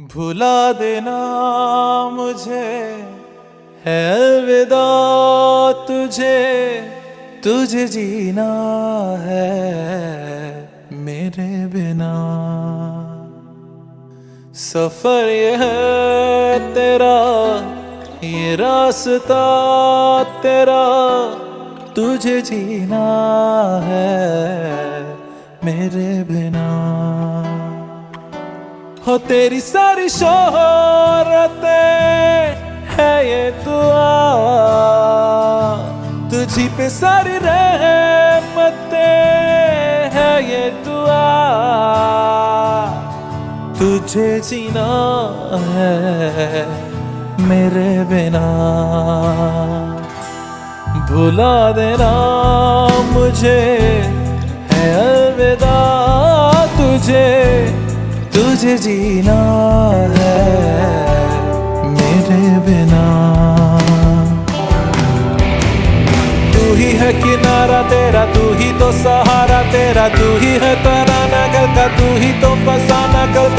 भुला देना मुझे, है अलविदा तुझे तुझे जीना है मेरे बिना। सफ़र ये है तेरा, ये रास्ता तेरा, तुझे जीना है मेरे बिना। हो तेरी सारी शोहरतें है ये दुआ। तुझी पे सारी रहमतें है ये दुआ। तुझे जीना है मेरे बिना। भुला देना मुझे, है अलविदा। तुझे जीना है मेरे बिना। तू ही है किनारा तेरा, तू ही तो सहारा तेरा, तू ही है तराना कल तू ही तो फसाना कल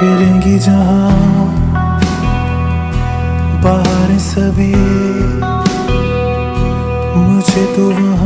खेलेंगी जहाँ बाहर सभी। मुझे तो वहाँ